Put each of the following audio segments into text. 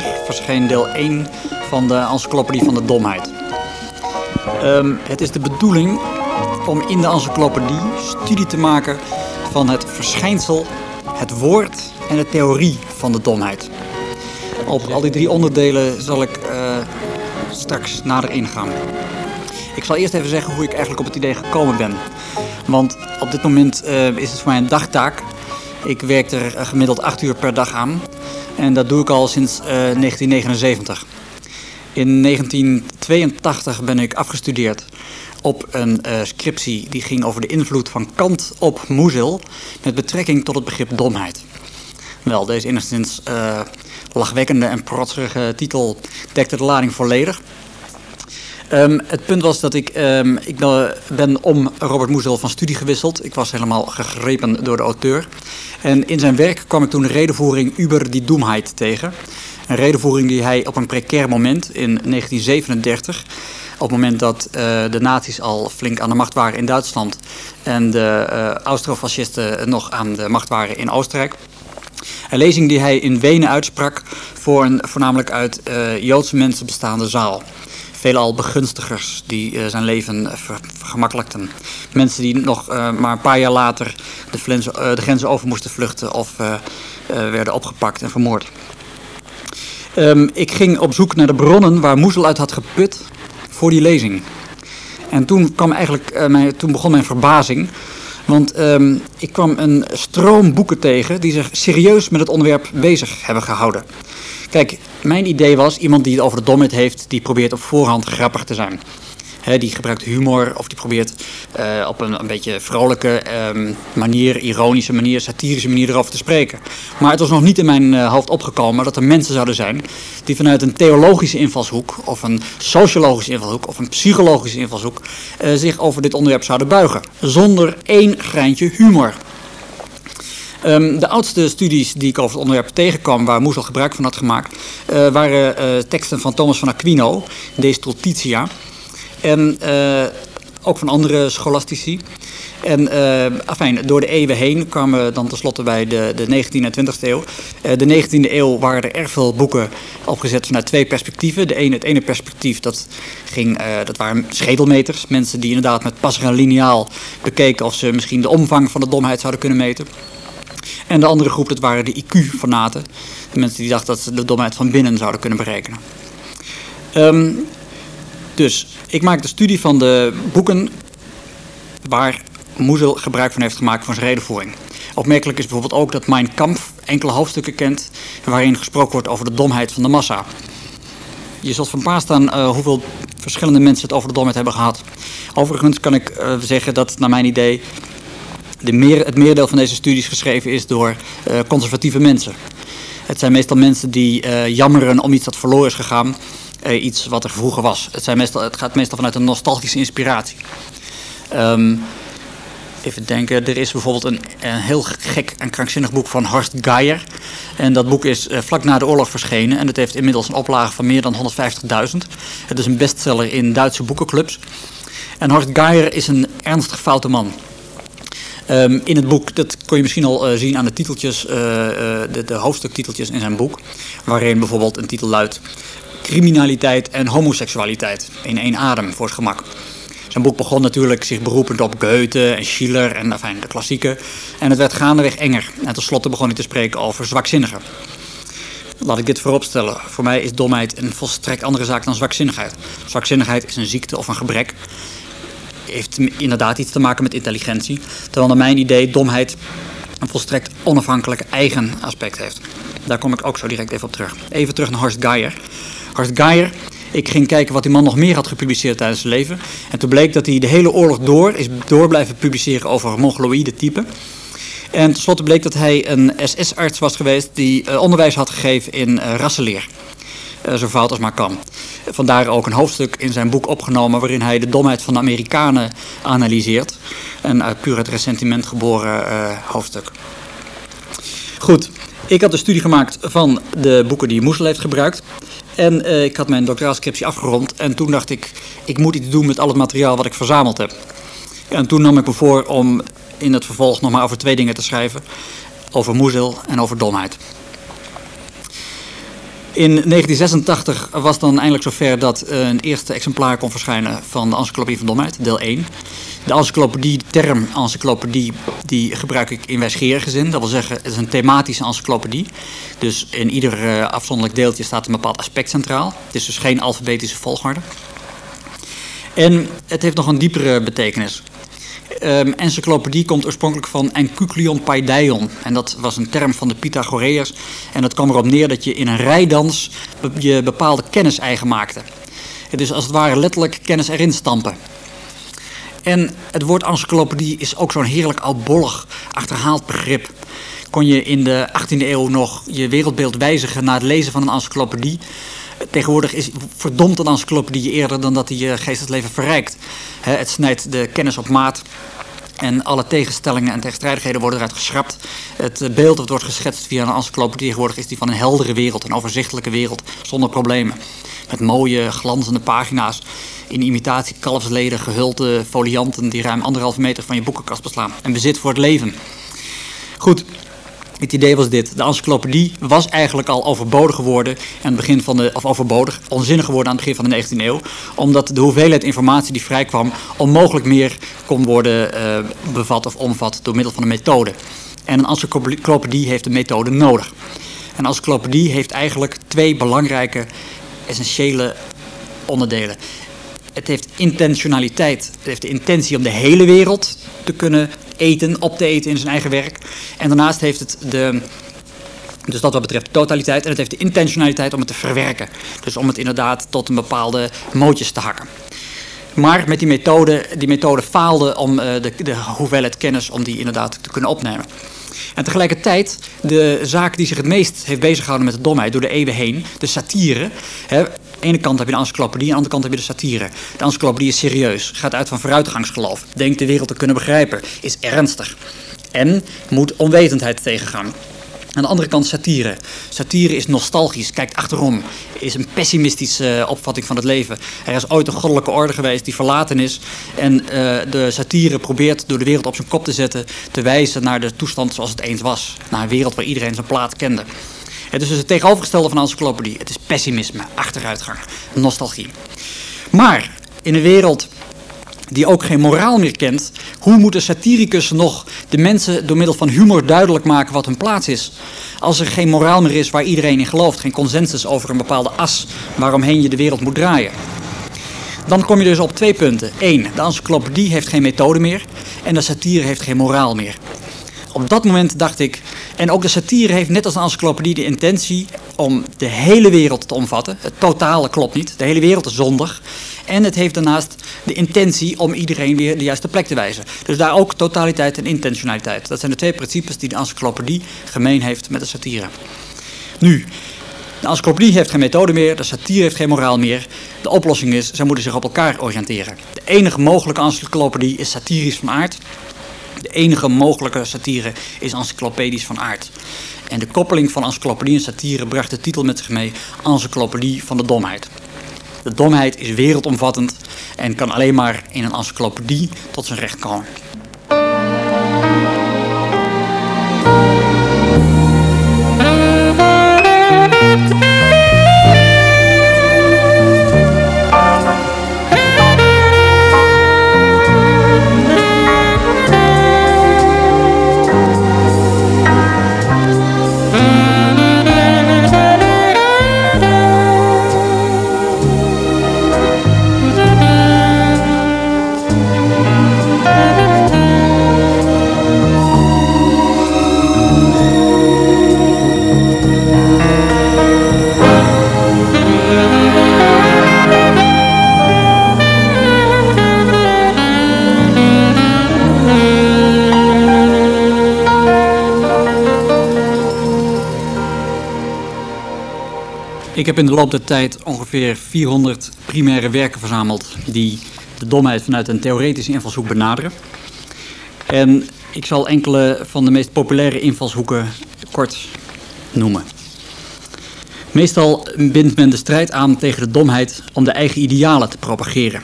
1986 verscheen deel 1 van de Encyclopedie van de Domheid. Ehm, het is de bedoeling om in de encyclopedie studie te maken van het verschijnsel, het woord en de theorie van de domheid. Op al die drie onderdelen zal ik uh, straks nader ingaan. Ik zal eerst even zeggen hoe ik eigenlijk op het idee gekomen ben. Want op dit moment uh, is het voor mij een dagtaak. Ik werk er uh, gemiddeld acht uur per dag aan. En dat doe ik al sinds 1979. In 1982 ben ik afgestudeerd op een uh, scriptie die ging over de invloed van Kant op Moezel met betrekking tot het begrip domheid. Wel, deze enigszins uh, lachwekkende en protserige titel dekte de lading volledig. Um, het punt was dat ik, um, ik ben om Robert Moezel van studie gewisseld. Ik was helemaal gegrepen door de auteur. En in zijn werk kwam ik toen de redenvoering Über die Doemheid tegen. Een redenvoering die hij op een precair moment in 1937 op het moment dat uh, de nazi's al flink aan de macht waren in Duitsland en de uh, Austrofascisten nog aan de macht waren in Oostenrijk. Een lezing die hij in Wenen uitsprak voor een voornamelijk uit uh, Joodse mensen bestaande zaal. Veelal begunstigers die zijn leven ver vergemakkelijkten. Mensen die nog maar een paar jaar later de, flens, de grenzen over moesten vluchten of werden opgepakt en vermoord. Um, ik ging op zoek naar de bronnen waar Moezel uit had geput voor die lezing. En toen, kwam eigenlijk, mijn, toen begon mijn verbazing. Want um, ik kwam een stroom boeken tegen die zich serieus met het onderwerp bezig hebben gehouden. Kijk, mijn idee was, iemand die het over de domheid heeft, die probeert op voorhand grappig te zijn. Die gebruikt humor of die probeert uh, op een, een beetje vrolijke um, manier, ironische manier, satirische manier erover te spreken. Maar het was nog niet in mijn uh, hoofd opgekomen dat er mensen zouden zijn die vanuit een theologische invalshoek of een sociologische invalshoek of een psychologische invalshoek uh, zich over dit onderwerp zouden buigen. Zonder één greintje humor. Um, de oudste studies die ik over het onderwerp tegenkwam, waar Moes al gebruik van had gemaakt, uh, waren uh, teksten van Thomas van Aquino, De Stultitia. En uh, ook van andere scholastici. En afijn, door de eeuwen heen kwamen we dan tenslotte bij de, de 19e en 20e eeuw. De 19e eeuw waren er erg veel boeken opgezet vanuit twee perspectieven. De ene, het ene perspectief dat ging, dat waren schedelmeters. Mensen die inderdaad met pas en lineaal bekeken of ze misschien de omvang van de domheid zouden kunnen meten. En de andere groep, dat waren de IQ-fanaten. De mensen die dachten dat ze de domheid van binnen zouden kunnen berekenen. Um, dus ik maak de studie van de boeken waar Moezel gebruik van heeft gemaakt voor zijn redenvoering. Opmerkelijk is bijvoorbeeld ook dat Mein Kampf enkele hoofdstukken kent waarin gesproken wordt over de domheid van de massa. Je zult van paas staan uh, hoeveel verschillende mensen het over de domheid hebben gehad. Overigens kan ik uh, zeggen dat naar mijn idee de meer, het merendeel van deze studies geschreven is door uh, conservatieve mensen. Het zijn meestal mensen die jammeren om iets dat verloren is gegaan uh, iets wat er vroeger was. Het, zijn meestal, het gaat meestal vanuit een nostalgische inspiratie. Um, even denken, er is bijvoorbeeld een, heel gek en krankzinnig boek van Horst Geyer. En dat boek is vlak na de oorlog verschenen en het heeft inmiddels een oplage van meer dan 150.000. Het is een bestseller in Duitse boekenclubs. En Horst Geyer is een ernstig foute man. Um, in het boek, dat kon je misschien al uh, zien aan de titeltjes, uh, de, de hoofdstuktiteltjes in zijn boek. Waarin bijvoorbeeld een titel luidt criminaliteit en homoseksualiteit in één adem voor het gemak. Zijn boek begon natuurlijk zich beroepend op Goethe en Schiller en enfin, de klassieken. En het werd gaandeweg enger. En tenslotte begon hij te spreken over zwakzinnigen. Laat ik dit vooropstellen. Voor mij is domheid een volstrekt andere zaak dan zwakzinnigheid. Zwakzinnigheid is een ziekte of een gebrek. Heeft inderdaad iets te maken met intelligentie. Terwijl naar mijn idee domheid een volstrekt onafhankelijk eigen aspect heeft. Daar kom ik ook zo direct even op terug. Even terug naar Horst Geyer. Horst Geyer. Ik ging kijken wat die man nog meer had gepubliceerd tijdens zijn leven. En toen bleek dat hij de hele oorlog door is door blijven publiceren over mongoloïde typen. En tenslotte bleek dat hij een SS-arts was geweest die uh, onderwijs had gegeven in uh, rassenleer. Uh, zo fout als maar kan. Vandaar ook een hoofdstuk in zijn boek opgenomen waarin hij de domheid van de Amerikanen analyseert. Een puur het ressentiment geboren hoofdstuk. Goed, ik had een studie gemaakt van de boeken die Moesel heeft gebruikt. En uh, ik had mijn doctoraalscriptie afgerond. En toen dacht ik, ik moet iets doen met al het materiaal wat ik verzameld heb. En toen nam ik me voor om in het vervolg nog maar over twee dingen te schrijven. Over moezel en over domheid. In 1986 was dan eindelijk zover dat een eerste exemplaar kon verschijnen van de Encyclopedie van Domheid, deel 1. De encyclopedie, term encyclopedie, die gebruik ik in wijsgerige zin. Dat wil zeggen, het is een thematische encyclopedie. Dus in ieder uh, afzonderlijk deeltje staat een bepaald aspect centraal. Het is dus geen alfabetische volgorde. En het heeft nog een diepere betekenis. Um, encyclopedie komt oorspronkelijk van encyclion paideion. En dat was een term van de Pythagoreërs. En dat kwam erop neer dat je in een rijdans je bepaalde kennis eigen maakte. Het is als het ware letterlijk kennis erin stampen. En het woord encyclopedie is ook zo'n heerlijk oudbollig, achterhaald begrip. Kon je in de 18e eeuw nog je wereldbeeld wijzigen na het lezen van een encyclopedie? Tegenwoordig is verdomd een encyclopedie eerder dan dat hij je geestelijk leven verrijkt. het snijdt de kennis op maat. En alle tegenstellingen en tegenstrijdigheden worden eruit geschrapt. Het beeld dat wordt geschetst via een encyclopedie tegenwoordig is die van een heldere wereld, een overzichtelijke wereld zonder problemen. Met mooie, glanzende pagina's in imitatie kalfsleden gehulde folianten die ruim anderhalve meter van je boekenkast beslaan. En bezit voor het leven. Goed, het idee was dit. De encyclopedie was eigenlijk al overbodig geworden aan het begin van de, of overbodig, onzinnig geworden aan het begin van de 19e eeuw. Omdat de hoeveelheid informatie die vrijkwam onmogelijk meer kon worden uh, bevat of omvat door middel van een methode. En een encyclopedie heeft een methode nodig. Een encyclopedie heeft eigenlijk twee belangrijke, essentiële onderdelen. Het heeft intentionaliteit. Het heeft de intentie om de hele wereld te kunnen eten, op te eten in zijn eigen werk. En daarnaast heeft het de, dus dat wat betreft totaliteit. En het heeft de intentionaliteit om het te verwerken. Dus om het inderdaad tot een bepaalde mootjes te hakken. Maar met die methode, die methode faalde om uh, de, de hoeveelheid kennis om die inderdaad te kunnen opnemen. En tegelijkertijd, de zaak die zich het meest heeft beziggehouden met de domheid door de eeuwen heen, de satire. Hè, de ene kant heb je de encyclopedie, aan de andere kant heb je de satire. De encyclopedie is serieus, gaat uit van vooruitgangsgeloof, denkt de wereld te kunnen begrijpen, is ernstig. En moet onwetendheid tegengaan. Aan de andere kant satire. Satire is nostalgisch, kijkt achterom. Is een pessimistische uh, opvatting van het leven. Er is ooit een goddelijke orde geweest die verlaten is. En uh, de satire probeert door de wereld op zijn kop te zetten. Te wijzen naar de toestand zoals het eens was. Naar een wereld waar iedereen zijn plaats kende. Het is dus het tegenovergestelde van encyclopedie. Het is pessimisme, achteruitgang, nostalgie. Maar in een wereld die ook geen moraal meer kent, hoe moet een satiricus nog de mensen door middel van humor duidelijk maken wat hun plaats is? Als er geen moraal meer is waar iedereen in gelooft, geen consensus over een bepaalde as waaromheen je de wereld moet draaien. Dan kom je dus op twee punten. Eén, de encyclopedie heeft geen methode meer en de satire heeft geen moraal meer. Op dat moment dacht ik, en ook de satire heeft net als de encyclopedie de intentie om de hele wereld te omvatten. Het totale klopt niet, de hele wereld is zondig. En het heeft daarnaast de intentie om iedereen weer de juiste plek te wijzen. Dus daar ook totaliteit en intentionaliteit. Dat zijn de twee principes die de encyclopedie gemeen heeft met de satire. Nu, de encyclopedie heeft geen methode meer, de satire heeft geen moraal meer. De oplossing is, zij moeten zich op elkaar oriënteren. De enige mogelijke encyclopedie is satirisch van aard. De enige mogelijke satire is encyclopedisch van aard. En de koppeling van encyclopedie en satire bracht de titel met zich mee Encyclopedie van de domheid. De domheid is wereldomvattend en kan alleen maar in een encyclopedie tot zijn recht komen. Heb in de loop der tijd ongeveer 400 primaire werken verzameld die de domheid vanuit een theoretische invalshoek benaderen. En ik zal enkele van de meest populaire invalshoeken kort noemen. Meestal bindt men de strijd aan tegen de domheid om de eigen idealen te propageren.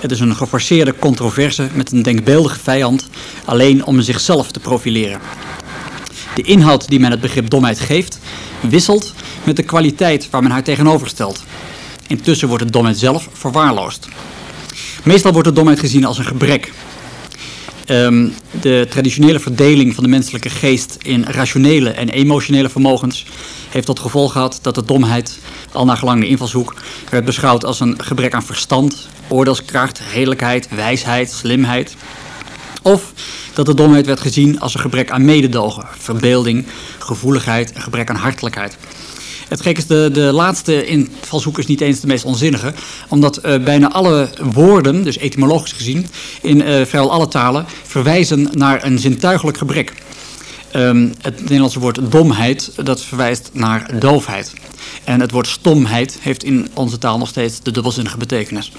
Het is een geforceerde controverse met een denkbeeldige vijand alleen om zichzelf te profileren. De inhoud die men het begrip domheid geeft wisselt met de kwaliteit waar men haar tegenover stelt. Intussen wordt de domheid zelf verwaarloosd. Meestal wordt de domheid gezien als een gebrek. Ehm, de traditionele verdeling van de menselijke geest in rationele en emotionele vermogens heeft tot gevolg gehad dat de domheid, al naar gelang de invalshoek, werd beschouwd als een gebrek aan verstand, oordeelskracht, redelijkheid, wijsheid, slimheid. Of dat de domheid werd gezien als een gebrek aan mededogen, verbeelding, gevoeligheid en gebrek aan hartelijkheid. Het gek is, de, de laatste invalshoek is niet eens de meest onzinnige. Omdat uh, bijna alle woorden, dus etymologisch gezien, in uh, vrijwel alle talen verwijzen naar een zintuigelijk gebrek. Um, het Nederlandse woord domheid, dat verwijst naar doofheid. En het woord stomheid heeft in onze taal nog steeds de dubbelzinnige betekenis.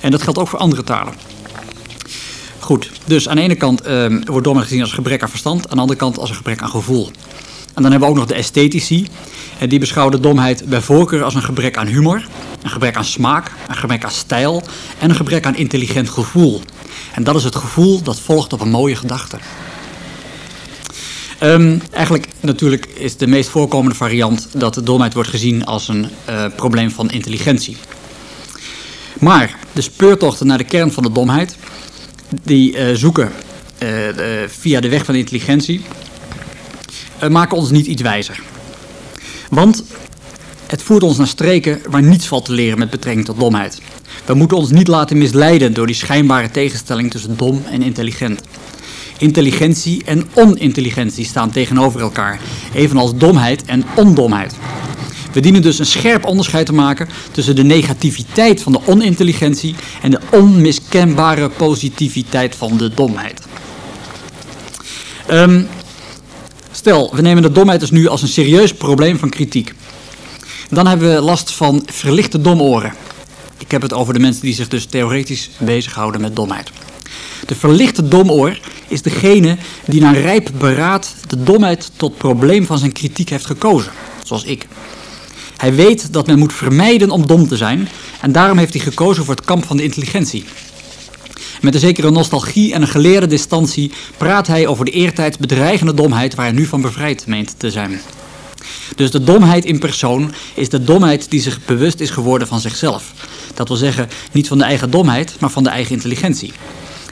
En dat geldt ook voor andere talen. Goed, dus aan de ene kant um, wordt domheid gezien als gebrek aan verstand, aan de andere kant als een gebrek aan gevoel. En dan hebben we ook nog de esthetici. En die beschouwen de domheid bij voorkeur als een gebrek aan humor, een gebrek aan smaak, een gebrek aan stijl en een gebrek aan intelligent gevoel. En dat is het gevoel dat volgt op een mooie gedachte. Um, eigenlijk natuurlijk is de meest voorkomende variant dat de domheid wordt gezien als een uh, probleem van intelligentie. Maar de speurtochten naar de kern van de domheid, die uh, zoeken via de weg van intelligentie, maken ons niet iets wijzer. Want het voert ons naar streken waar niets valt te leren met betrekking tot domheid. We moeten ons niet laten misleiden door die schijnbare tegenstelling tussen dom en intelligent. Intelligentie en onintelligentie staan tegenover elkaar, evenals domheid en ondomheid. We dienen dus een scherp onderscheid te maken tussen de negativiteit van de onintelligentie en de onmiskenbare positiviteit van de domheid. Um, Stel, we nemen de domheid dus nu als een serieus probleem van kritiek. Dan hebben we last van verlichte domoren. Ik heb het over de mensen die zich dus theoretisch bezighouden met domheid. De verlichte domoor is degene die naar rijp beraad de domheid tot probleem van zijn kritiek heeft gekozen, zoals ik. Hij weet dat men moet vermijden om dom te zijn en daarom heeft hij gekozen voor het kamp van de intelligentie. Met een zekere nostalgie en een geleerde distantie praat hij over de eertijds bedreigende domheid waar hij nu van bevrijd meent te zijn. Dus de domheid in persoon is de domheid die zich bewust is geworden van zichzelf. Dat wil zeggen, niet van de eigen domheid, maar van de eigen intelligentie.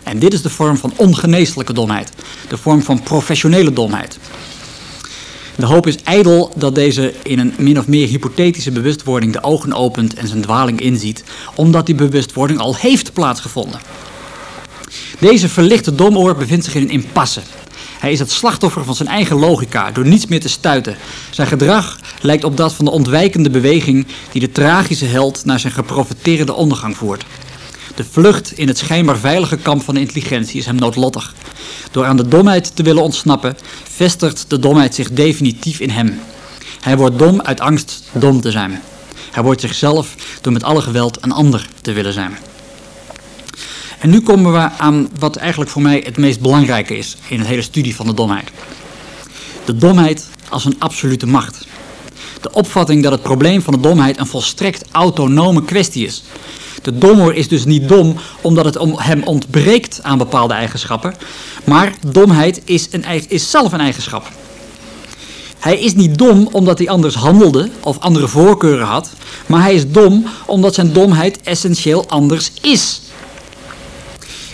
En dit is de vorm van ongeneeslijke domheid, de vorm van professionele domheid. De hoop is ijdel dat deze in een min of meer hypothetische bewustwording de ogen opent en zijn dwaling inziet, omdat die bewustwording al heeft plaatsgevonden. Deze verlichte domoor bevindt zich in een impasse. Hij is het slachtoffer van zijn eigen logica, door niets meer te stuiten. Zijn gedrag lijkt op dat van de ontwijkende beweging die de tragische held naar zijn geprofiteerde ondergang voert. De vlucht in het schijnbaar veilige kamp van de intelligentie is hem noodlottig. Door aan de domheid te willen ontsnappen, vestigt de domheid zich definitief in hem. Hij wordt dom uit angst dom te zijn. Hij wordt zichzelf door met alle geweld een ander te willen zijn. En nu komen we aan wat eigenlijk voor mij het meest belangrijke is in het hele studie van de domheid. De domheid als een absolute macht. De opvatting dat het probleem van de domheid een volstrekt autonome kwestie is. De dommer is dus niet dom omdat het hem ontbreekt aan bepaalde eigenschappen, maar domheid is, een, is zelf een eigenschap. Hij is niet dom omdat hij anders handelde of andere voorkeuren had, maar hij is dom omdat zijn domheid essentieel anders is.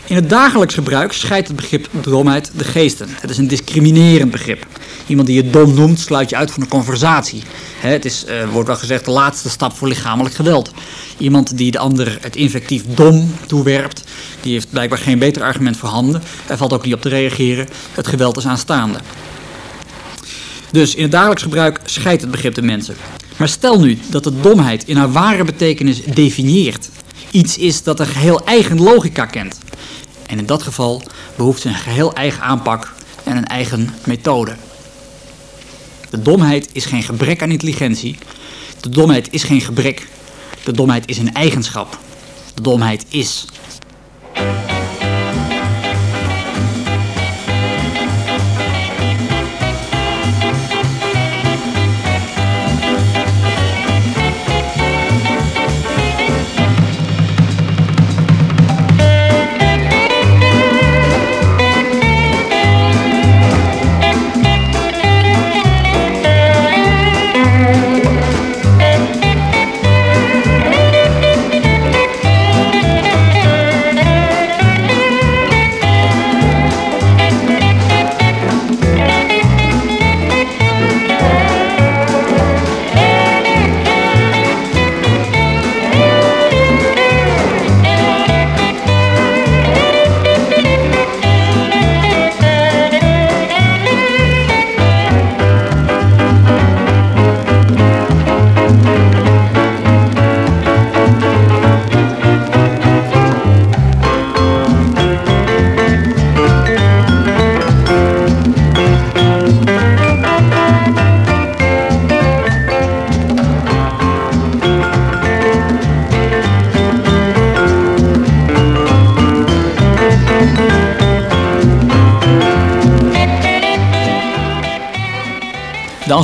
In het dagelijks gebruik scheidt het begrip domheid de geesten. Het is een discriminerend begrip. Iemand die je dom noemt, sluit je uit van een conversatie. het is, uh, wordt wel gezegd, de laatste stap voor lichamelijk geweld. Iemand die de ander het invectief dom toewerpt, die heeft blijkbaar geen beter argument voor handen. Er valt ook niet op te reageren. Het geweld is aanstaande. Dus in het dagelijks gebruik scheidt het begrip de mensen. Maar stel nu dat de domheid in haar ware betekenis definieert. Iets is dat een geheel eigen logica kent. En in dat geval behoeft ze een geheel eigen aanpak en een eigen methode. De domheid is geen gebrek aan intelligentie. De domheid is geen gebrek. De domheid is een eigenschap. De domheid is.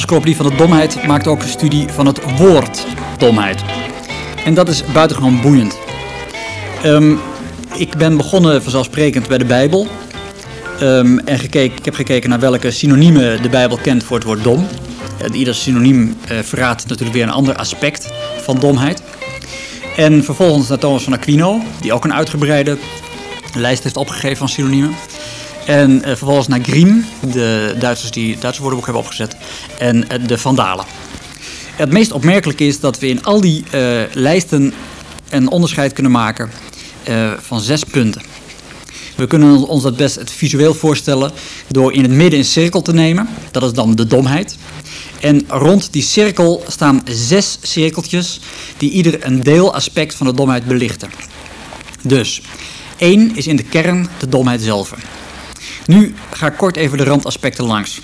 Encyclopedie van de domheid maakt ook een studie van het woord domheid. En dat is buitengewoon boeiend. Um, ik ben begonnen vanzelfsprekend bij de Bijbel. Um, en gekeken, ik heb gekeken naar welke synoniemen de Bijbel kent voor het woord dom. En ieder synoniem uh, verraadt natuurlijk weer een ander aspect van domheid. En vervolgens naar Thomas van Aquino, die ook een uitgebreide lijst heeft opgegeven van synoniemen. En uh, vervolgens naar Griem, de Duitsers die het Duitse woordenboek hebben opgezet. En uh, de Vandalen. Het meest opmerkelijke is dat we in al die uh, lijsten een onderscheid kunnen maken van zes punten. We kunnen ons dat best visueel voorstellen door in het midden een cirkel te nemen. Dat is dan de domheid. En rond die cirkel staan zes cirkeltjes die ieder een deelaspect van de domheid belichten. Dus één is in de kern de domheid zelf. Nu ga ik kort even de randaspecten langs.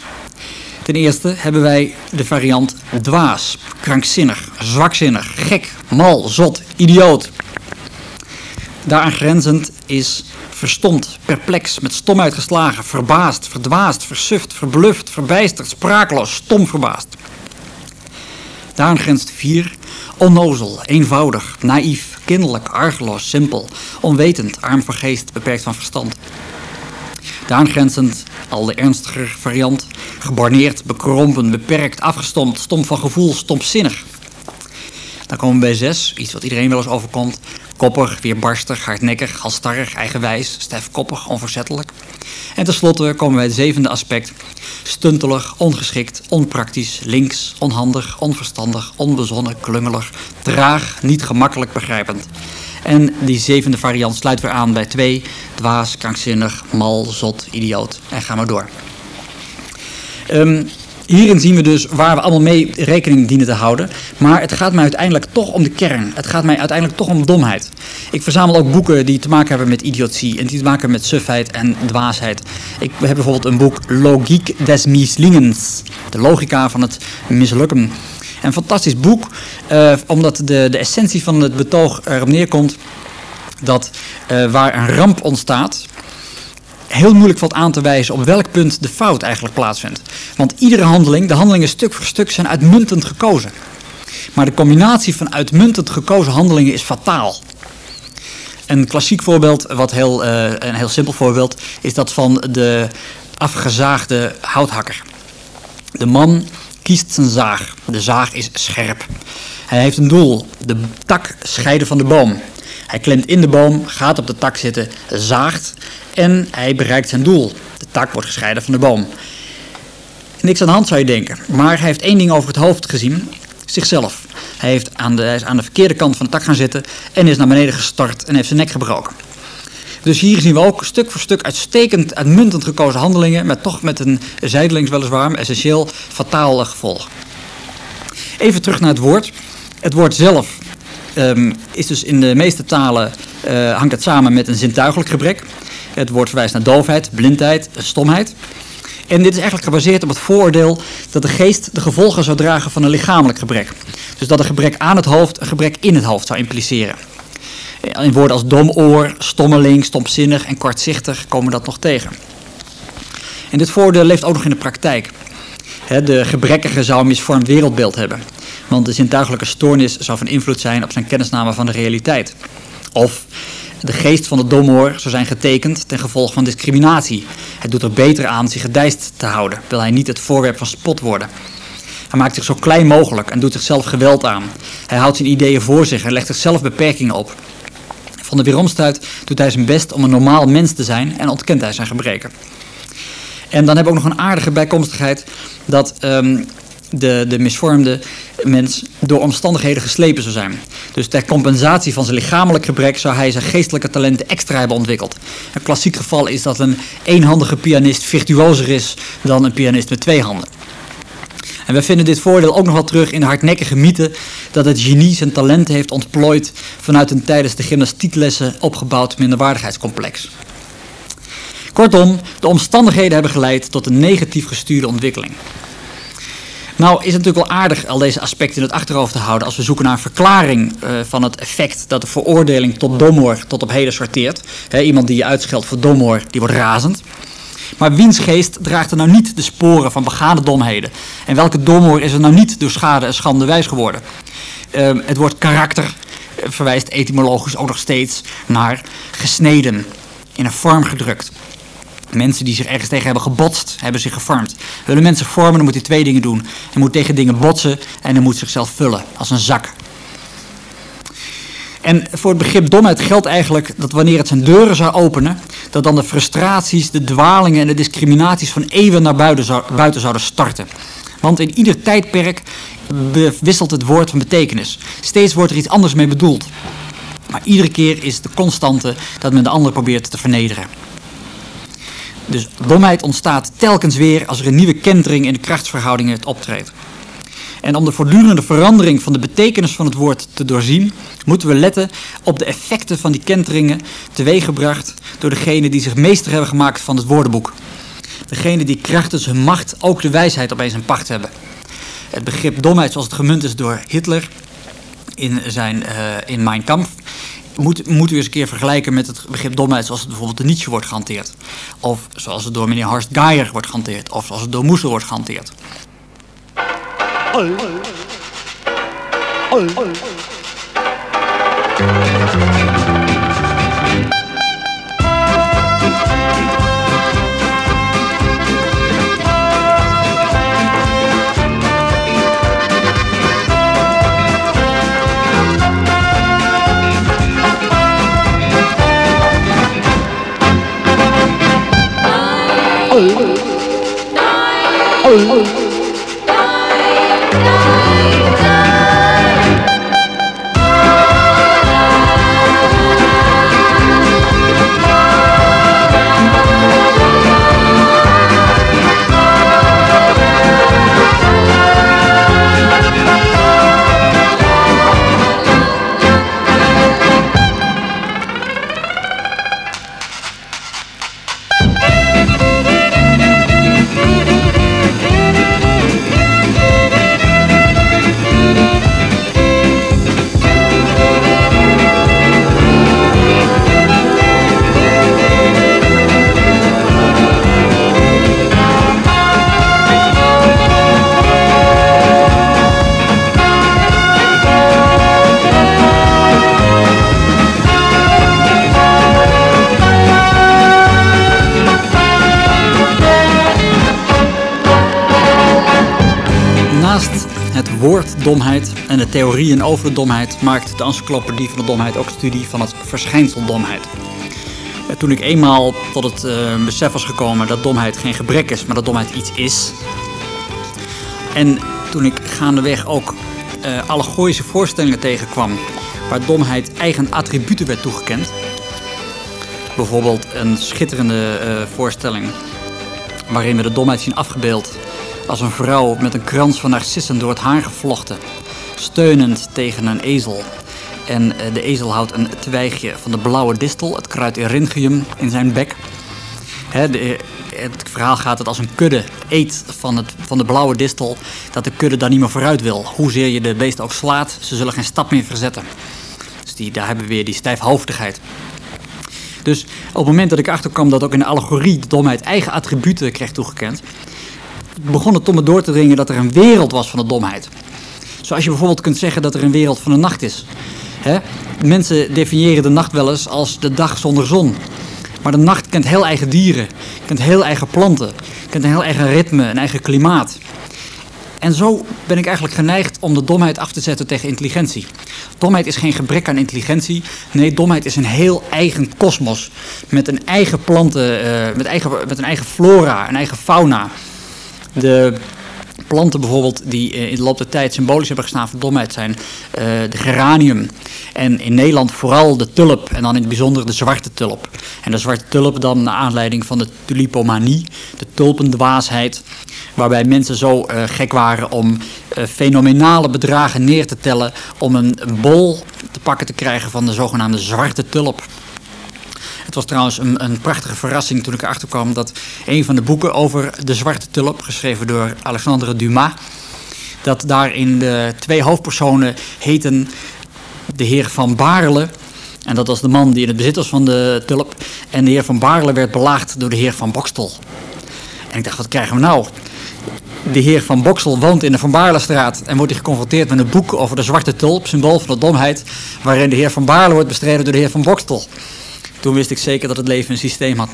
Ten eerste hebben wij de variant dwaas, krankzinnig, zwakzinnig, gek, mal, zot, idioot. Daaraan grenzend is verstomd, perplex, met stomheid geslagen, verbaasd, verdwaasd, versuft, verbluft, verbijsterd, sprakeloos, stom verbaasd. Daaraan grenst vier, onnozel, eenvoudig, naïef, kinderlijk, argeloos, simpel, onwetend, arm van geest, beperkt van verstand. Daaraan grenzend al de ernstiger variant, geborneerd, bekrompen, beperkt, afgestompt, stom van gevoel, stomzinnig. Dan komen we bij zes, iets wat iedereen wel eens overkomt. Koppig, weerbarstig, hardnekkig, halstarrig, eigenwijs, stijfkoppig, onverzettelijk. En tenslotte komen we bij het zevende aspect. Stuntelig, ongeschikt, onpraktisch, links, onhandig, onverstandig, onbezonnen, klungelig, traag, niet gemakkelijk begrijpend. En die zevende variant sluit weer aan bij twee, dwaas, krankzinnig, mal, zot, idioot. En gaan we door. Um, Hierin zien we dus waar we allemaal mee rekening dienen te houden. Maar het gaat mij uiteindelijk toch om de kern. Het gaat mij uiteindelijk toch om domheid. Ik verzamel ook boeken die te maken hebben met idiotie en die te maken hebben met sufheid en dwaasheid. Ik heb bijvoorbeeld een boek Logiek des Mislingens. De logica van het mislukken. Een fantastisch boek, uh, omdat de, de essentie van het betoog erop neerkomt dat uh, waar een ramp ontstaat, heel moeilijk valt aan te wijzen op welk punt de fout eigenlijk plaatsvindt. Want iedere handeling, de handelingen stuk voor stuk, zijn uitmuntend gekozen. Maar de combinatie van uitmuntend gekozen handelingen is fataal. Een klassiek voorbeeld, wat heel, uh, een heel simpel voorbeeld, is dat van de afgezaagde houthakker. De man kiest zijn zaag. De zaag is scherp. Hij heeft een doel: de tak scheiden van de boom. Hij klemt in de boom, gaat op de tak zitten, zaagt en hij bereikt zijn doel. De tak wordt gescheiden van de boom. Niks aan de hand zou je denken, maar hij heeft één ding over het hoofd gezien: zichzelf. Hij, heeft aan de, hij is aan de verkeerde kant van de tak gaan zitten en is naar beneden gestart en heeft zijn nek gebroken. Dus hier zien we ook stuk voor stuk uitstekend, uitmuntend gekozen handelingen, met toch met een zijdelings weliswaar, maar essentieel fataal gevolg. Even terug naar het woord. Het woord zelf um, is dus in de meeste talen uh, hangt het samen met een zintuigelijk gebrek. Het woord verwijst naar doofheid, blindheid, stomheid. En dit is eigenlijk gebaseerd op het vooroordeel dat de geest de gevolgen zou dragen van een lichamelijk gebrek. Dus dat een gebrek aan het hoofd een gebrek in het hoofd zou impliceren. In woorden als domoor, stommeling, stomzinnig en kortzichtig komen dat nog tegen. En dit voordeel leeft ook nog in de praktijk. De gebrekkige zou een misvormd wereldbeeld hebben. Want de zintuigelijke stoornis zou van invloed zijn op zijn kennisname van de realiteit. Of de geest van de domoor zou zijn getekend ten gevolge van discriminatie. Het doet er beter aan zich gedijst te houden, wil hij niet het voorwerp van spot worden. Hij maakt zich zo klein mogelijk en doet zichzelf geweld aan. Hij houdt zijn ideeën voor zich en legt zichzelf beperkingen op. Van de weeromstuit doet hij zijn best om een normaal mens te zijn en ontkent hij zijn gebreken. En dan hebben we ook nog een aardige bijkomstigheid dat um, de, de misvormde mens door omstandigheden geslepen zou zijn. Dus ter compensatie van zijn lichamelijk gebrek zou hij zijn geestelijke talenten extra hebben ontwikkeld. Een klassiek geval is dat een eenhandige pianist virtuoser is dan een pianist met twee handen. En we vinden dit voordeel ook nog wel terug in de hardnekkige mythe dat het genie zijn talenten heeft ontplooid vanuit een tijdens de gymnastieklessen opgebouwd minderwaardigheidscomplex. Kortom, de omstandigheden hebben geleid tot een negatief gestuurde ontwikkeling. Nou is het natuurlijk wel aardig al deze aspecten in het achterhoofd te houden als we zoeken naar een verklaring uh, van het effect dat de veroordeling tot domoor tot op heden sorteert. Iemand die je uitscheldt voor domoor, die wordt razend. Maar wiens geest draagt er nou niet de sporen van begane domheden? En welke domoor is er nou niet door schade en schande wijs geworden? Ehm, het woord karakter eh, verwijst etymologisch ook nog steeds naar gesneden, in een vorm gedrukt. Mensen die zich ergens tegen hebben gebotst, hebben zich gevormd. Willen mensen vormen, dan moet hij twee dingen doen. Hij moet tegen dingen botsen en hij moet zichzelf vullen, als een zak. En voor het begrip domheid geldt eigenlijk dat wanneer het zijn deuren zou openen, dat dan de frustraties, de dwalingen en de discriminaties van eeuwen naar buiten, zou, buiten zouden starten. Want in ieder tijdperk wisselt het woord van betekenis. Steeds wordt er iets anders mee bedoeld. Maar iedere keer is de constante dat men de ander probeert te vernederen. Dus domheid ontstaat telkens weer als er een nieuwe kentering in de krachtsverhoudingen optreedt. En om de voortdurende verandering van de betekenis van het woord te doorzien, moeten we letten op de effecten van die kenteringen teweeggebracht door degenen die zich meester hebben gemaakt van het woordenboek. Degenen die krachtens hun macht ook de wijsheid opeens in pacht hebben. Het begrip domheid zoals het gemunt is door Hitler in, zijn, uh, in Mein Kampf moet, moet u eens een keer vergelijken met het begrip domheid zoals het bijvoorbeeld door Nietzsche wordt gehanteerd. Of zoals het door meneer Horst Geier wordt gehanteerd. Of zoals het door Moesel wordt gehanteerd. ừ. Ừ. Ừ. Ừ. Ừ. ừ Domheid en de theorieën over de domheid maakt de encyclopedie van de domheid ook studie van het verschijnsel domheid. Eh, toen ik eenmaal tot het uh, besef was gekomen dat domheid geen gebrek is, maar dat domheid iets is. En toen ik gaandeweg ook uh, allegorische voorstellingen tegenkwam waar domheid eigen attributen werd toegekend. Bijvoorbeeld een schitterende voorstelling waarin we de domheid zien afgebeeld als een vrouw met een krans van narcissen door het haar gevlochten, steunend tegen een ezel. En eh, de ezel houdt een twijgje van de blauwe distel, het kruid eryngium, in zijn bek. de, het verhaal gaat dat als een kudde eet van, het, van de blauwe distel, dat de kudde daar niet meer vooruit wil. Hoezeer je de beesten ook slaat, ze zullen geen stap meer verzetten. Dus die, daar hebben we weer die stijfhoofdigheid. Dus op het moment dat ik achterkwam dat ook in de allegorie de domheid eigen attributen kreeg toegekend, begon het me door te dringen dat er een wereld was van de domheid. Zoals je bijvoorbeeld kunt zeggen dat er een wereld van de nacht is. Mensen definiëren de nacht wel eens als de dag zonder zon. Maar de nacht kent heel eigen dieren, kent heel eigen planten, kent een heel eigen ritme, een eigen klimaat. En zo ben ik eigenlijk geneigd om de domheid af te zetten tegen intelligentie. Domheid is geen gebrek aan intelligentie. Nee, domheid is een heel eigen kosmos. Met een eigen planten, uh, met, eigen, met een eigen flora, een eigen fauna. De planten bijvoorbeeld die eh, in de loop der tijd symbolisch hebben gestaan voor domheid zijn uh, de geranium. En in Nederland vooral de tulp en dan in het bijzonder de zwarte tulp. En de zwarte tulp dan naar aanleiding van de tulipomanie, de tulpendwaasheid. Waarbij mensen zo uh, gek waren om fenomenale bedragen neer te tellen om een, een bol te pakken te krijgen van de zogenaamde zwarte tulp. Het was trouwens een, een prachtige verrassing toen ik erachter kwam dat een van de boeken over de zwarte tulp, geschreven door Alexandre Dumas, dat daarin de twee hoofdpersonen heten de heer van Baarle. En dat was de man die in het bezit was van de tulp. En de heer van Baarle werd belaagd door de heer van Bokstel. En ik dacht, wat krijgen we nou? De heer Van Boksel woont in de Van Baarlestraat en wordt geconfronteerd met een boek over de zwarte tulp, symbool van de domheid, waarin de heer Van Baarle wordt bestreden door de heer Van Boksel. Toen wist ik zeker dat het leven een systeem had.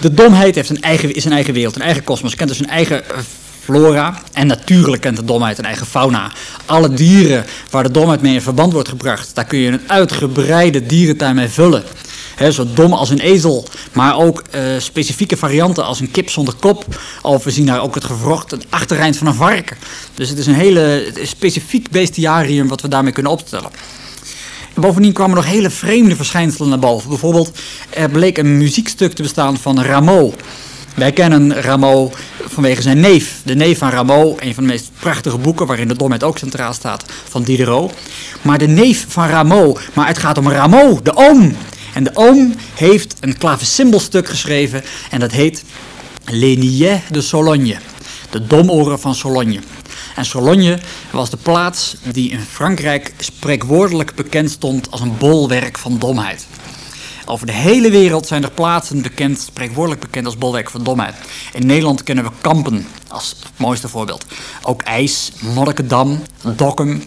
De domheid heeft een eigen, is een eigen wereld, een eigen kosmos, kent dus een eigen eh, flora. En natuurlijk kent de domheid een eigen fauna. Alle dieren waar de domheid mee in verband wordt gebracht, daar kun je een uitgebreide dierentuin mee vullen. zo dom als een ezel, maar ook uh, specifieke varianten als een kip zonder kop. Of we zien daar ook het gewrocht, het achtereind van een varken. Dus het is een hele specifiek bestiarium wat we daarmee kunnen opstellen. Bovendien kwamen nog hele vreemde verschijnselen naar boven. Bijvoorbeeld, er bleek een muziekstuk te bestaan van Rameau. Wij kennen Rameau vanwege zijn neef. De neef van Rameau, een van de meest prachtige boeken waarin de domheid ook centraal staat, van Diderot. Maar de neef van Rameau, maar het gaat om Rameau, de oom. En de oom heeft een klavecimbelstuk geschreven en dat heet Niais de Sologne. De domoren van Sologne. En Sologne was de plaats die in Frankrijk spreekwoordelijk bekend stond als een bolwerk van domheid. Over de hele wereld zijn er plaatsen bekend, spreekwoordelijk bekend als bolwerk van domheid. In Nederland kennen we Kampen als het mooiste voorbeeld. Ook IJs, Monnikendam, Dokkum.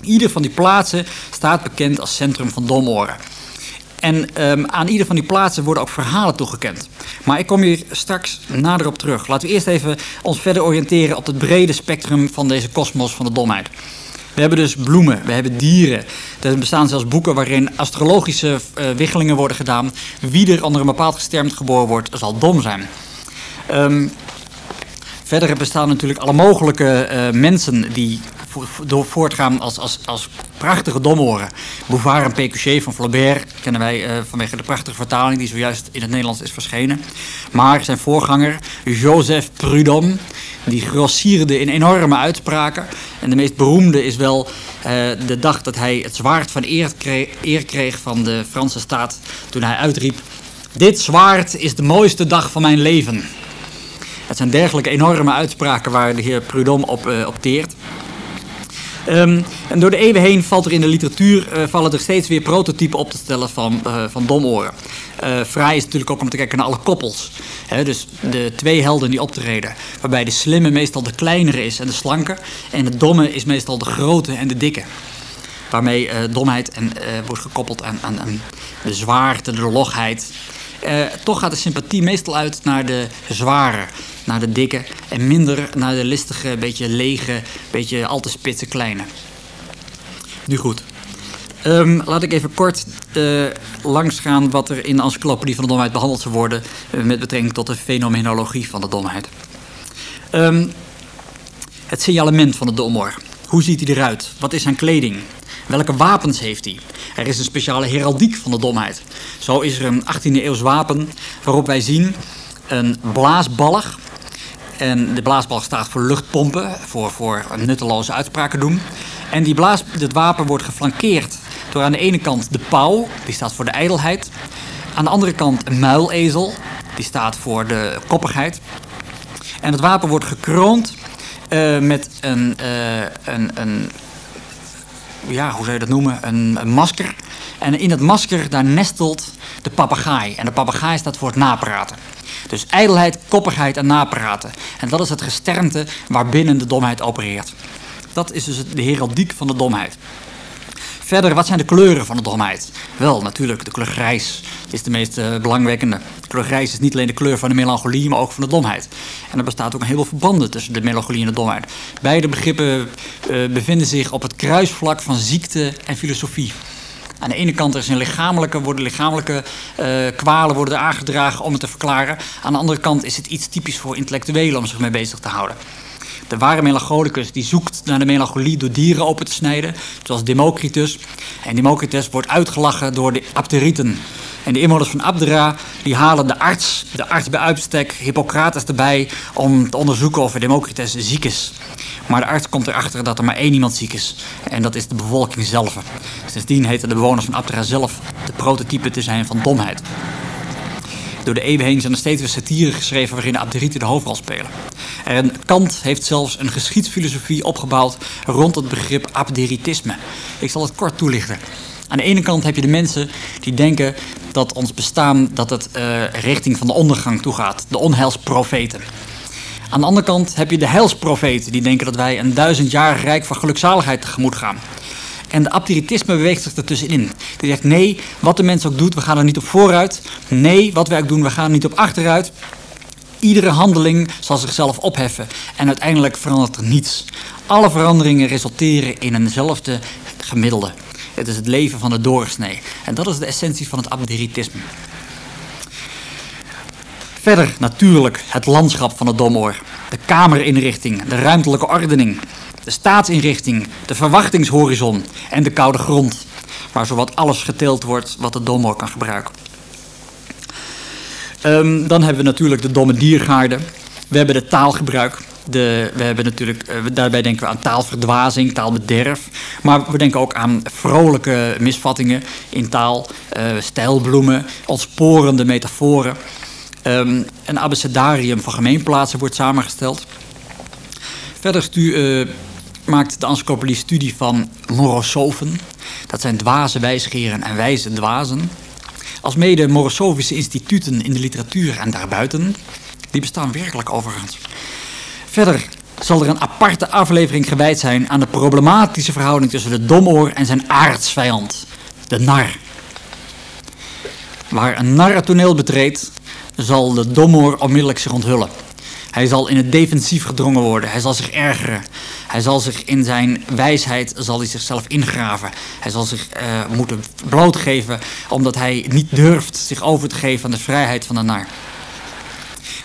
Ieder van die plaatsen staat bekend als centrum van domoren. En um, aan ieder van die plaatsen worden ook verhalen toegekend. Maar ik kom hier straks nader op terug. Laten we eerst even ons verder oriënteren op het brede spectrum van deze kosmos van de domheid. We hebben dus bloemen, we hebben dieren. Er bestaan zelfs boeken waarin astrologische uh, worden gedaan. Wie er onder een bepaald gestermd geboren wordt, zal dom zijn. Um, verder bestaan natuurlijk alle mogelijke uh, mensen die door voortgaan als, als, als prachtige domoren. Bouvard en Pécuchet van Flaubert kennen wij uh, vanwege de prachtige vertaling die zojuist in het Nederlands is verschenen. Maar zijn voorganger, Joseph Prudhomme, die grossierde in enorme uitspraken. En de meest beroemde is wel uh, de dag dat hij het zwaard van eer kreeg, eer kreeg van de Franse staat. Toen hij uitriep: Dit zwaard is de mooiste dag van mijn leven. Het zijn dergelijke enorme uitspraken waar de heer Prudhomme op uh, opteert. Um, en door de eeuwen heen valt er in de literatuur uh, vallen er steeds weer prototypen op te stellen van, uh, van domoren. Uh, fraai is natuurlijk ook om te kijken naar alle koppels. Dus de twee helden die optreden. Waarbij de slimme meestal de kleinere is en de slanke. En de domme is meestal de grote en de dikke. Waarmee domheid en, wordt gekoppeld aan, aan, aan, de zwaarte, de logheid. toch gaat de sympathie meestal uit naar de zware naar de dikke en minder naar de listige, beetje lege, beetje al te spitse kleine. Nu goed. Um, laat ik even kort uh, langsgaan wat er in de encyclopedie van de domheid behandeld zou worden uh, met betrekking tot de fenomenologie van de domheid. Um, het signalement van de domor. Hoe ziet hij eruit? Wat is zijn kleding? Welke wapens heeft hij? Er is een speciale heraldiek van de domheid. Zo is er een 18e eeuws wapen waarop wij zien een blaasballig en de blaasbalg staat voor luchtpompen, voor, voor nutteloze uitspraken doen. En die blaas, dit wapen wordt geflankeerd door aan de ene kant de pauw, die staat voor de ijdelheid. Aan de andere kant een muilezel, die staat voor de koppigheid. En het wapen wordt gekroond uh, met een, uh, een, een, ja, hoe zou je dat noemen, een, een masker. En in het masker daar nestelt de papegaai. En de papegaai staat voor het napraten. Dus ijdelheid, koppigheid en napraten. En dat is het gesternte waarbinnen de domheid opereert. Dat is dus de heraldiek van de domheid. Verder, wat zijn de kleuren van de domheid? Wel, natuurlijk, de kleur grijs is de meest uh, belangwekkende. De kleur grijs is niet alleen de kleur van de melancholie, maar ook van de domheid. En er bestaat ook een heleboel verbanden tussen de melancholie en de domheid. Beide begrippen uh, bevinden zich op het kruisvlak van ziekte en filosofie. Aan de ene kant zijn lichamelijke, worden lichamelijke uh, kwalen worden aangedragen om het te verklaren. Aan de andere kant is het iets typisch voor intellectuelen om zich mee bezig te houden. De ware melancholicus die zoekt naar de melancholie door dieren open te snijden, zoals Democritus. En Democritus wordt uitgelachen door de Abderieten. En de inwoners van Abdera die halen de arts, de arts bij uitstek, Hippocrates erbij om te onderzoeken of Democritus ziek is. Maar de arts komt erachter dat er maar één iemand ziek is. En dat is de bevolking zelf. Sindsdien heten de bewoners van Abdera zelf de prototype te zijn van domheid. Door de eeuwen heen zijn er steeds weer satire geschreven waarin de de hoofdrol spelen. En Kant heeft zelfs een geschiedsfilosofie opgebouwd rond het begrip abderitisme. Ik zal het kort toelichten. Aan de ene kant heb je de mensen die denken dat ons bestaan dat het uh, richting van de ondergang toe gaat. De onheilsprofeten. Aan de andere kant heb je de heilsprofeten die denken dat wij een duizend jaar rijk van gelukzaligheid tegemoet gaan. En de abdiritisme beweegt zich ertussenin. Die zegt nee, wat de mens ook doet, we gaan er niet op vooruit. Nee, wat wij ook doen, we gaan er niet op achteruit. Iedere handeling zal zichzelf opheffen en uiteindelijk verandert er niets. Alle veranderingen resulteren in eenzelfde gemiddelde. Het is het leven van de doorsnee. En dat is de essentie van het abderitisme. Verder natuurlijk het landschap van het domoor. De kamerinrichting, de ruimtelijke ordening, de staatsinrichting, de verwachtingshorizon en de koude grond. Waar zowat alles geteeld wordt wat de domoor kan gebruiken. Um, dan hebben we natuurlijk de domme diergaarden. We hebben de taalgebruik. De, we hebben natuurlijk, uh, daarbij denken we aan taalverdwazing, taalbederf. Maar we denken ook aan vrolijke misvattingen in taal, uh, stijlbloemen, ontsporende metaforen. Um, een abecedarium van gemeenplaatsen wordt samengesteld. Verder stu, uh, maakt de encyclopedie studie van morosofen. Dat zijn dwaze wijsgeren en wijze dwazen. Als mede morosofische instituten in de literatuur en daarbuiten. Die bestaan werkelijk overigens. Verder zal er een aparte aflevering gewijd zijn aan de problematische verhouding tussen de domoor en zijn aardsvijand, de nar. Waar een nar toneel betreedt, zal de domoor onmiddellijk zich onthullen. Hij zal in het defensief gedrongen worden. Hij zal zich ergeren. Hij zal zich in zijn wijsheid zal hij zichzelf ingraven. Hij zal zich uh, moeten blootgeven omdat hij niet durft zich over te geven aan de vrijheid van de nar.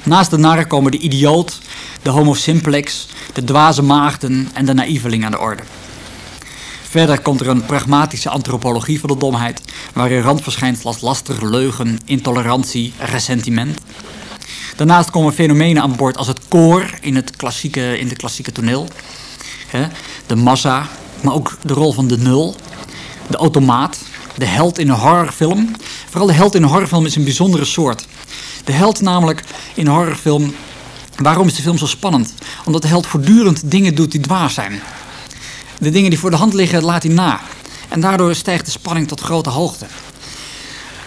Naast de narren komen de idioot, de homo simplex, de dwaze maagden en de naïveling aan de orde. Verder komt er een pragmatische antropologie van de domheid, waarin randverschijnselen als laster, leugen, intolerantie, ressentiment. Daarnaast komen fenomenen aan boord als het koor in het klassieke, in de klassieke toneel, de massa, maar ook de rol van de nul, de automaat, de held in een horrorfilm. Vooral de held in een horrorfilm is een bijzondere soort. De held namelijk in een horrorfilm, waarom is de film zo spannend? Omdat de held voortdurend dingen doet die dwaas zijn. De dingen die voor de hand liggen, laat hij na. En daardoor stijgt de spanning tot grote hoogte.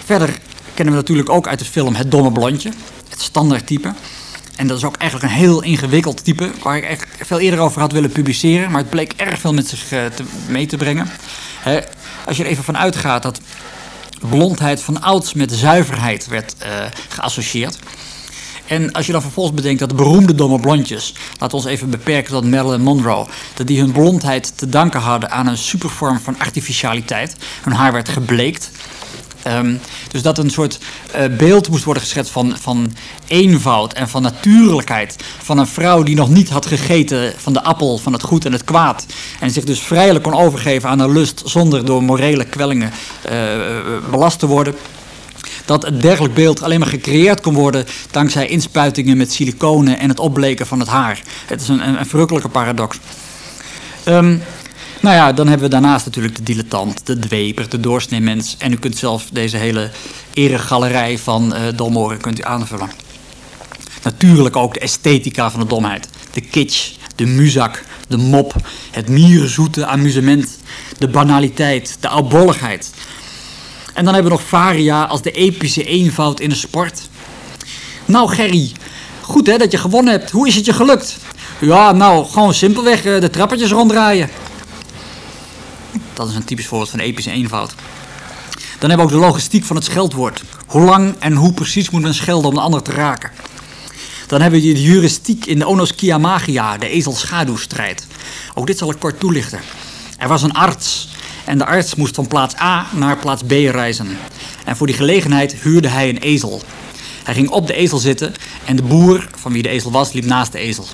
Verder kennen we natuurlijk ook uit de film Het Domme Blondje, het standaardtype. En dat is ook eigenlijk een heel ingewikkeld type, waar ik echt veel eerder over had willen publiceren, maar het bleek erg veel met zich te, mee te brengen. He, als je er even van uitgaat dat blondheid van ouds met zuiverheid werd uh, geassocieerd. En als je dan vervolgens bedenkt dat de beroemde domme blondjes, laten we ons even beperken tot Marilyn Monroe, dat die hun blondheid te danken hadden aan een supervorm van artificialiteit. Hun haar werd gebleekt. Um, dus dat een soort uh, beeld moest worden geschetst van, van eenvoud en van natuurlijkheid. Van een vrouw die nog niet had gegeten van de appel van het goed en het kwaad. En zich dus vrijelijk kon overgeven aan haar lust zonder door morele kwellingen uh, belast te worden dat een dergelijk beeld alleen maar gecreëerd kon worden dankzij inspuitingen met siliconen en het opbleken van het haar. Het is een, een, een verrukkelijke paradox. Um, nou ja, dan hebben we daarnaast natuurlijk de dilettant, de dweper, de doorsneemens. En u kunt zelf deze hele eregalerij van uh, kunt u aanvullen. Natuurlijk ook de esthetica van de domheid. De kitsch, de muzak, de mop, het mierenzoete amusement, de banaliteit, de oudbolligheid. En dan hebben we nog varia als de epische eenvoud in de sport. Nou Gerry, goed hè dat je gewonnen hebt. Hoe is het je gelukt? Ja, nou, gewoon simpelweg uh, de trappetjes ronddraaien. Dat is een typisch voorbeeld van epische eenvoud. Dan hebben we ook de logistiek van het scheldwoord. Hoe lang en hoe precies moet men schelden om de ander te raken? Dan hebben we de juristiek in de Onoskia Magia, de ezel-schaduwstrijd. Ook dit zal ik kort toelichten. Er was een arts en de arts moest van plaats A naar plaats B reizen. En voor die gelegenheid huurde hij een ezel. Hij ging op de ezel zitten en de boer, van wie de ezel was, liep naast de ezel.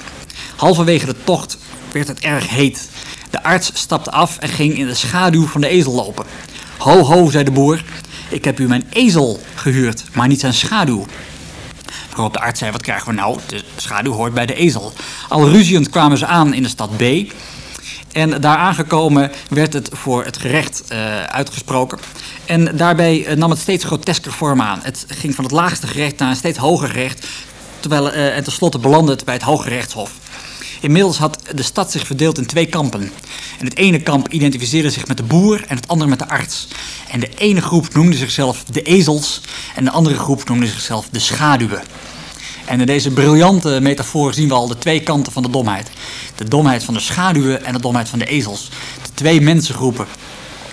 Halverwege de tocht werd het erg heet. De arts stapte af en ging in de schaduw van de ezel lopen. Ho, ho, zei de boer. Ik heb u mijn ezel gehuurd, maar niet zijn schaduw. Waarop de arts zei, wat krijgen we nou? De schaduw hoort bij de ezel. Al ruziend kwamen ze aan in de stad B. En daar aangekomen werd het voor het gerecht uh, uitgesproken. En daarbij uh, nam het steeds grotesker vorm aan. Het ging van het laagste gerecht naar een steeds hoger gerecht. Terwijl, uh, en tenslotte belandde het bij het Hoge Rechtshof. Inmiddels had de stad zich verdeeld in twee kampen. En het ene kamp identificeerde zich met de boer en het andere met de arts. En de ene groep noemde zichzelf de ezels en de andere groep noemde zichzelf de schaduwen. En in deze briljante metafoor zien we al de twee kanten van de domheid. De domheid van de schaduwen en de domheid van de ezels. De twee mensengroepen.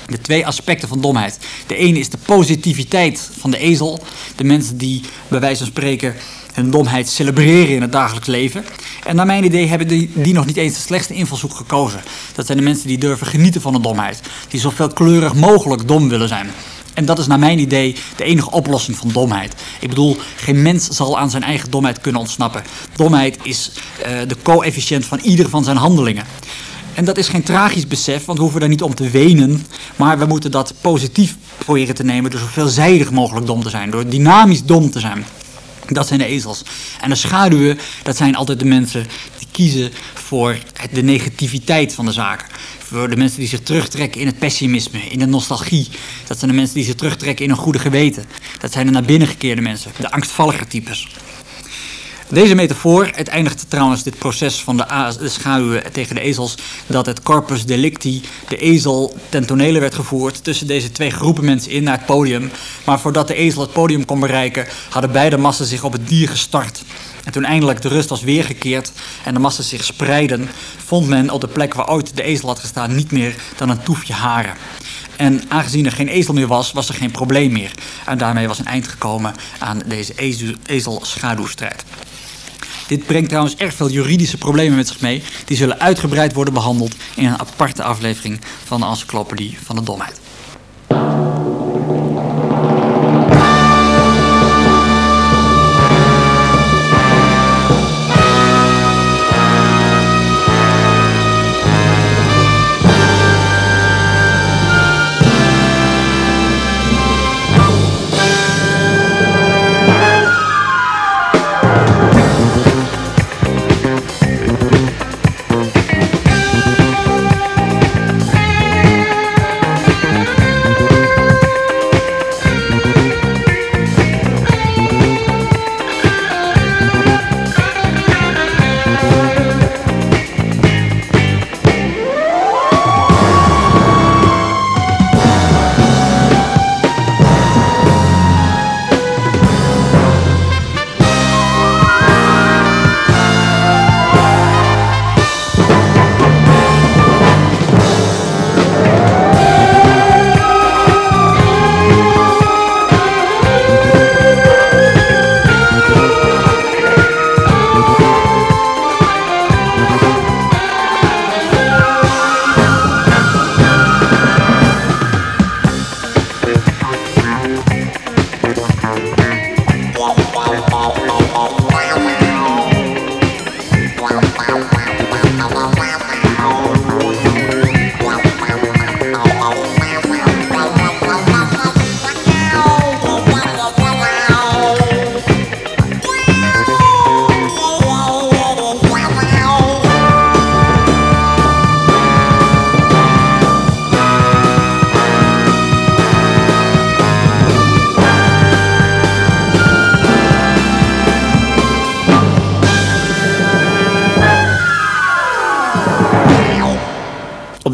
De twee aspecten van domheid. De ene is de positiviteit van de ezel. De mensen die bij wijze van spreken hun domheid celebreren in het dagelijks leven. En naar mijn idee hebben die, die nog niet eens de slechtste invalshoek gekozen. Dat zijn de mensen die durven genieten van de domheid. Die zoveel kleurig mogelijk dom willen zijn. En dat is naar mijn idee de enige oplossing van domheid. Ik bedoel, geen mens zal aan zijn eigen domheid kunnen ontsnappen. Domheid is uh, de coëfficiënt van ieder van zijn handelingen. En dat is geen tragisch besef, want we hoeven daar niet om te wenen. Maar we moeten dat positief proberen te nemen door zo veelzijdig mogelijk dom te zijn. Door dynamisch dom te zijn. Dat zijn de ezels. En de schaduwen, dat zijn altijd de mensen die kiezen voor de negativiteit van de zaken. Voor de mensen die zich terugtrekken in het pessimisme, in de nostalgie. Dat zijn de mensen die zich terugtrekken in een goede geweten. Dat zijn de naar binnen gekeerde mensen, de angstvallige types. Deze metafoor, het eindigt trouwens dit proces van de, de schaduwen tegen de ezels, dat het corpus delicti, de ezel, ten tonele werd gevoerd tussen deze twee groepen mensen in naar het podium. Maar voordat de ezel het podium kon bereiken, hadden beide massen zich op het dier gestart. En toen eindelijk de rust was weergekeerd en de massen zich spreiden, vond men op de plek waar ooit de ezel had gestaan niet meer dan een toefje haren. En aangezien er geen ezel meer was, was er geen probleem meer. En daarmee was een eind gekomen aan deze ezel-schaduwstrijd. Dit brengt trouwens erg veel juridische problemen met zich mee. Die zullen uitgebreid worden behandeld in een aparte aflevering van de Encyclopedie van de Domheid.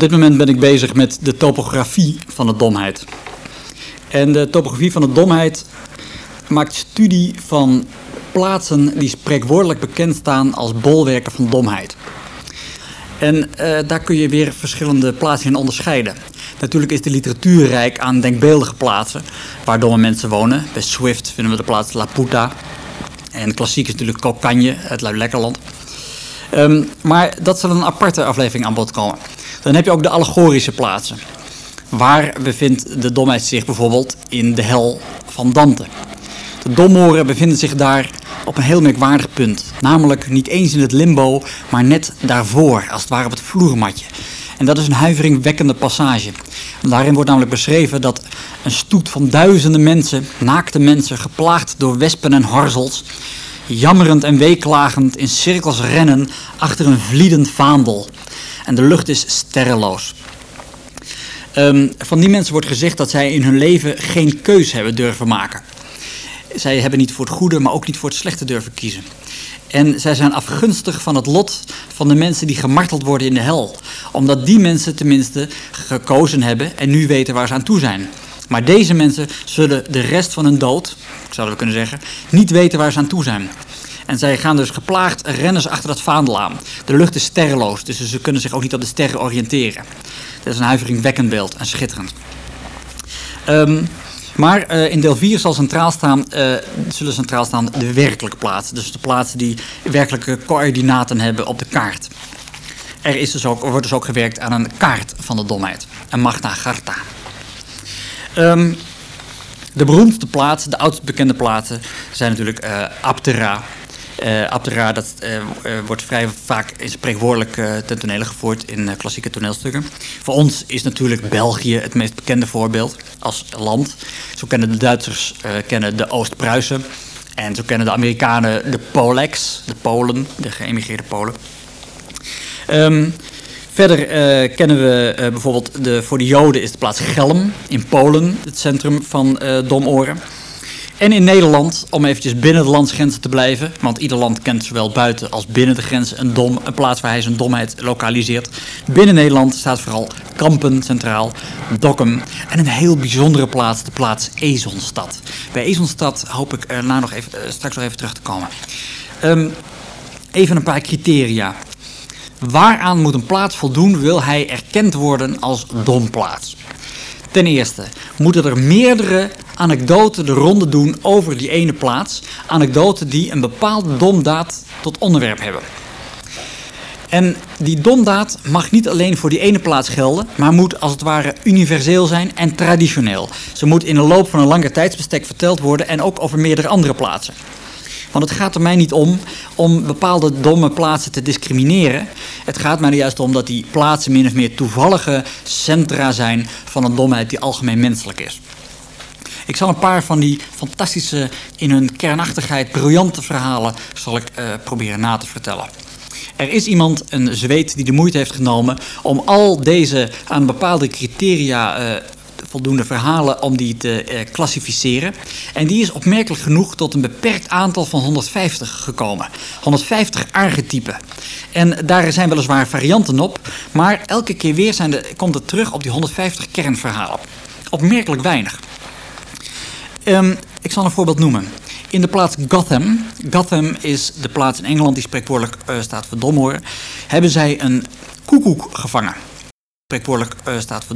Dit moment ben ik bezig met de topografie van de domheid. En de topografie van de domheid maakt studie van plaatsen die spreekwoordelijk bekend staan als bolwerken van domheid. En uh, daar kun je weer verschillende plaatsen in onderscheiden. Natuurlijk is de literatuur rijk aan denkbeeldige plaatsen waar domme mensen wonen. Bij Swift vinden we de plaats Laputa. En klassiek is natuurlijk Kokanje, het Luilekkerland. Um, maar dat zal een aparte aflevering aan bod komen. Dan heb je ook de allegorische plaatsen. Waar bevindt de domheid zich bijvoorbeeld in de hel van Dante? De domoren bevinden zich daar op een heel merkwaardig punt. Namelijk niet eens in het limbo, maar net daarvoor, als het ware op het vloermatje. En dat is een huiveringwekkende passage. Daarin wordt namelijk beschreven dat een stoet van duizenden mensen, naakte mensen, geplaagd door wespen en harzels, jammerend en weeklagend in cirkels rennen achter een vliedend vaandel en de lucht is sterrenloos. Um, van die mensen wordt gezegd dat zij in hun leven geen keus hebben durven maken. Zij hebben niet voor het goede, maar ook niet voor het slechte durven kiezen. En zij zijn afgunstig van het lot van de mensen die gemarteld worden in de hel. Omdat die mensen tenminste gekozen hebben en nu weten waar ze aan toe zijn. Maar deze mensen zullen de rest van hun dood, zouden we kunnen zeggen, niet weten waar ze aan toe zijn. En zij gaan dus geplaagd rennen ze achter dat vaandel aan. De lucht is sterrenloos, dus ze kunnen zich ook niet op de sterren oriënteren. Dat is een huiveringwekkend beeld en schitterend. Um, maar uh, in deel 4 zal centraal staan, uh, zullen centraal staan de werkelijke plaatsen. Dus de plaatsen die werkelijke coördinaten hebben op de kaart. Er, is dus ook, wordt dus ook gewerkt aan een kaart van de domheid. Een Magna Carta. Um, de beroemdste plaatsen, de oudst bekende plaatsen, zijn natuurlijk uh, Aptera, uh, Abdera, dat uh, wordt vrij vaak in spreekwoordelijk uh, ten tonele gevoerd in klassieke toneelstukken. Voor ons is natuurlijk België het meest bekende voorbeeld als land. Zo kennen de Duitsers kennen de Oost-Pruisen. En zo kennen de Amerikanen de Polex, de Polen, de geëmigreerde Polen. Um, verder kennen we bijvoorbeeld, de, voor de Joden is de plaats Gelm in Polen, het centrum van Domoren. En in Nederland, om eventjes binnen de landsgrenzen te blijven, want ieder land kent zowel buiten als binnen de grenzen een, dom, een plaats waar hij zijn domheid lokaliseert. Binnen Nederland staat vooral Kampen centraal, Dokkum en een heel bijzondere plaats, de plaats Ezonstad. Bij Ezonstad hoop ik erna nog even, uh, straks nog even terug te komen. Um, even een paar criteria. Waaraan moet een plaats voldoen wil hij erkend worden als domplaats? Ten eerste moeten er meerdere anekdoten de ronde doen over die ene plaats. Anekdoten die een bepaalde domdaad tot onderwerp hebben. En die domdaad mag niet alleen voor die ene plaats gelden, maar moet als het ware universeel zijn en traditioneel. Ze moet in de loop van een langer tijdsbestek verteld worden en ook over meerdere andere plaatsen. Want het gaat er mij niet om om bepaalde domme plaatsen te discrimineren. Het gaat mij er juist om dat die plaatsen min of meer toevallige centra zijn van een domheid die algemeen menselijk is. Ik zal een paar van die fantastische, in hun kernachtigheid briljante verhalen zal ik, uh, proberen na te vertellen. Er is iemand, een zweet, die de moeite heeft genomen om al deze aan bepaalde criteria uh, voldoende verhalen om die te uh, klassificeren. En die is opmerkelijk genoeg tot een beperkt aantal van 150 gekomen. 150 archetypen. En daar zijn weliswaar varianten op, maar elke keer weer zijn de, komt het terug op die 150 kernverhalen. Opmerkelijk weinig. Um, ik zal een voorbeeld noemen. In de plaats Gotham, Gotham is de plaats in Engeland die spreekwoordelijk uh, staat voor domhoor, hebben zij een koekoek gevangen. Spreekwoordelijk uh, staat voor